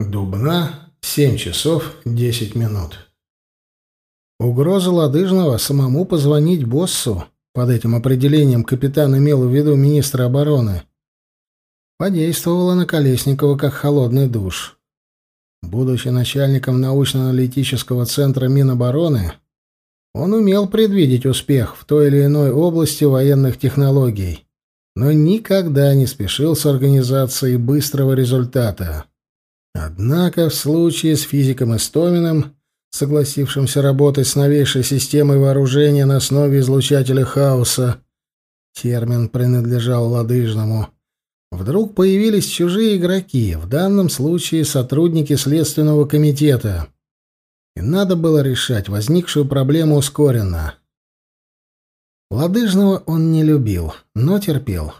Дубна — 7 часов 10 минут. Угроза Ладыжного самому позвонить боссу, под этим определением капитан имел в виду министра обороны, подействовала на Колесникова как холодный душ. Будучи начальником научно-аналитического центра Минобороны, он умел предвидеть успех в той или иной области военных технологий, но никогда не спешил с организацией быстрого результата. Однако в случае с физиком Истоминым, согласившимся работать с новейшей системой вооружения на основе излучателя хаоса, термин принадлежал Ладыжному, вдруг появились чужие игроки, в данном случае сотрудники Следственного комитета. И надо было решать возникшую проблему ускоренно. Ладыжного он не любил, но терпел.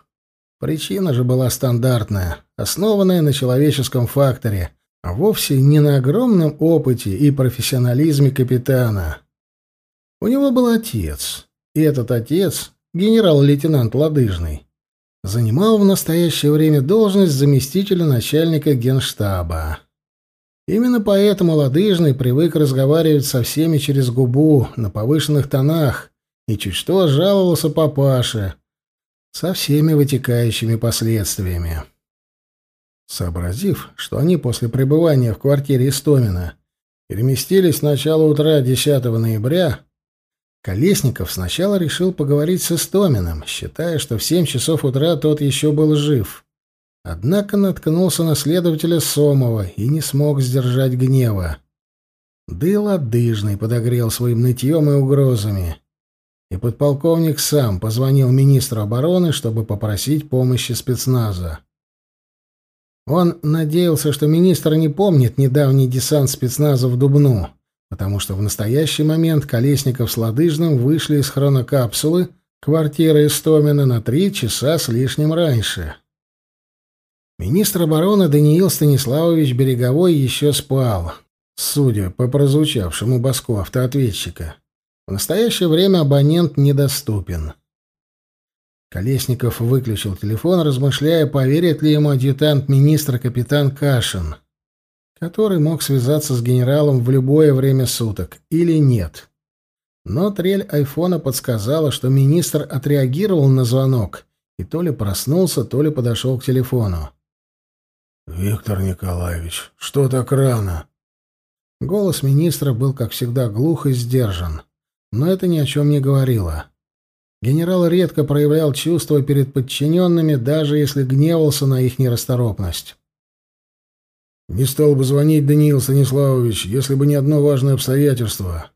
Причина же была стандартная, основанная на человеческом факторе, а вовсе не на огромном опыте и профессионализме капитана. У него был отец, и этот отец, генерал-лейтенант Ладыжный, занимал в настоящее время должность заместителя начальника генштаба. Именно поэтому Ладыжный привык разговаривать со всеми через губу, на повышенных тонах, и чуть что жаловался папаше — со всеми вытекающими последствиями. Сообразив, что они после пребывания в квартире Истомина переместились с начала утра 10 ноября, Колесников сначала решил поговорить с Истоминым, считая, что в 7 часов утра тот еще был жив. Однако наткнулся на следователя Сомова и не смог сдержать гнева. Да и подогрел своим нытьем и угрозами и подполковник сам позвонил министру обороны, чтобы попросить помощи спецназа. Он надеялся, что министр не помнит недавний десант спецназа в Дубну, потому что в настоящий момент Колесников с Ладыжным вышли из хронокапсулы квартиры Истомина на три часа с лишним раньше. Министр обороны Даниил Станиславович Береговой еще спал, судя по прозвучавшему баску автоответчика. В настоящее время абонент недоступен. Колесников выключил телефон, размышляя, поверит ли ему адъютант министра капитан Кашин, который мог связаться с генералом в любое время суток, или нет. Но трель айфона подсказала, что министр отреагировал на звонок и то ли проснулся, то ли подошел к телефону. «Виктор Николаевич, что так рано?» Голос министра был, как всегда, глух и сдержан. Но это ни о чем не говорило. Генерал редко проявлял чувства перед подчиненными, даже если гневался на их нерасторопность. «Не стал бы звонить Даниил Станиславович, если бы не одно важное обстоятельство.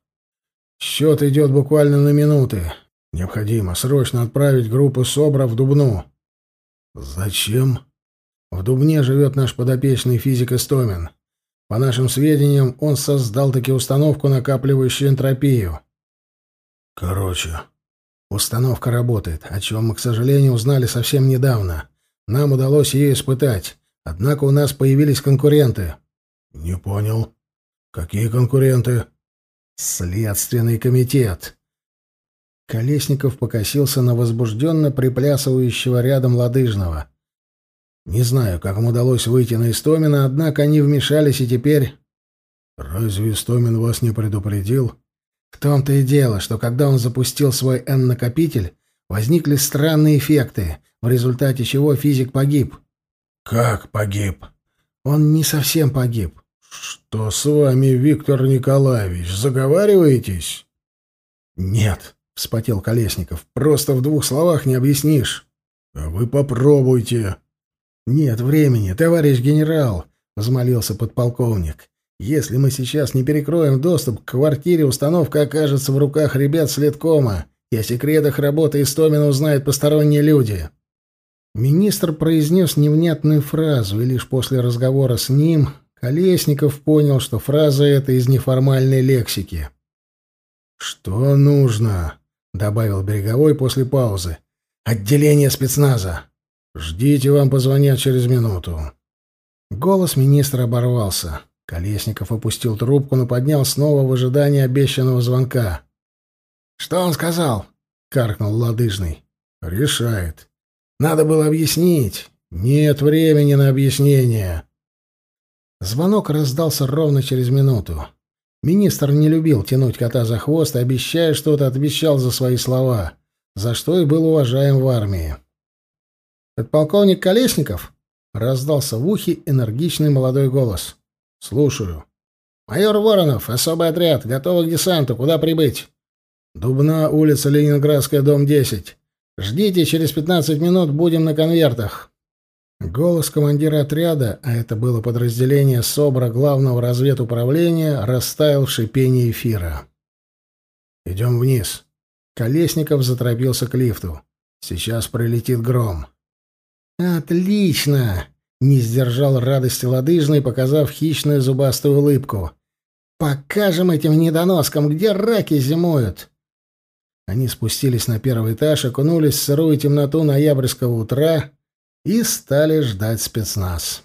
Счет идет буквально на минуты. Необходимо срочно отправить группу СОБРа в Дубну». «Зачем?» «В Дубне живет наш подопечный физик Истомин. По нашим сведениям, он создал таки установку, накапливающую энтропию». Короче, установка работает, о чем мы, к сожалению, узнали совсем недавно. Нам удалось ее испытать, однако у нас появились конкуренты. Не понял. Какие конкуренты? Следственный комитет. Колесников покосился на возбужденно приплясывающего рядом Ладыжного. Не знаю, как им удалось выйти на Истомина, однако они вмешались и теперь... «Разве Истомин вас не предупредил?» В том-то и дело, что когда он запустил свой N-накопитель, возникли странные эффекты, в результате чего физик погиб. «Как погиб?» «Он не совсем погиб». «Что с вами, Виктор Николаевич, заговариваетесь?» «Нет», — вспотел Колесников, — «просто в двух словах не объяснишь». «А вы попробуйте». «Нет времени, товарищ генерал», — взмолился подполковник. Если мы сейчас не перекроем доступ к квартире, установка окажется в руках ребят следкома, и о секретах работы Истомина узнают посторонние люди. Министр произнес невнятную фразу, и лишь после разговора с ним Колесников понял, что фраза эта из неформальной лексики. «Что нужно?» — добавил Береговой после паузы. «Отделение спецназа. Ждите, вам позвонят через минуту». Голос министра оборвался. Колесников опустил трубку, но поднял снова в ожидании обещанного звонка. «Что он сказал?» — каркнул Ладыжный. «Решает. Надо было объяснить. Нет времени на объяснение». Звонок раздался ровно через минуту. Министр не любил тянуть кота за хвост, обещая что-то, отвечал за свои слова, за что и был уважаем в армии. «Подполковник Колесников?» — раздался в ухе энергичный молодой голос. «Слушаю. Майор Воронов, особый отряд, готовы к десанту. Куда прибыть?» «Дубна, улица Ленинградская, дом 10. Ждите, через 15 минут будем на конвертах». Голос командира отряда, а это было подразделение СОБРа главного разведуправления, растаял в шипении эфира. «Идем вниз». Колесников заторопился к лифту. «Сейчас прилетит гром». «Отлично!» Не сдержал радости лодыжный, показав хищную зубастую улыбку. «Покажем этим недоноскам, где раки зимуют!» Они спустились на первый этаж, окунулись в сырую темноту ноябрьского утра и стали ждать спецназ.